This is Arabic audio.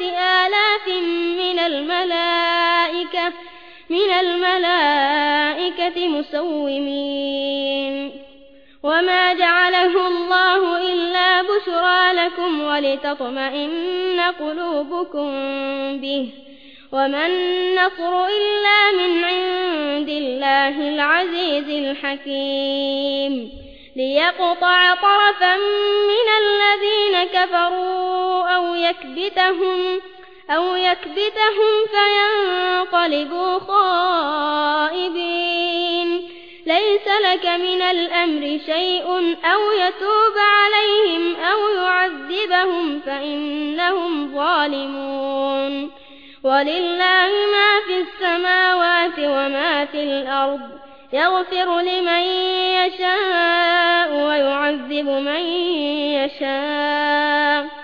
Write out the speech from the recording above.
آلاف من الملائكة من الملائكة مسومين. وما جعله الله إلا بشرى لكم ولتطمئن قلوبكم به. وما النصر إلا من عند الله العزيز الحكيم. ليقطع طرفا من الذين كفروا أو يكبتهم أو يكبتهم فينقلبوا خائبين. ليس لك من الأمر شيء أو يتوب عليهم أو يعذبهم فإنهم ظالمون. ولله ما في السماوات وما في الأرض يغفر لمن يشاء ويعذب من يشاء.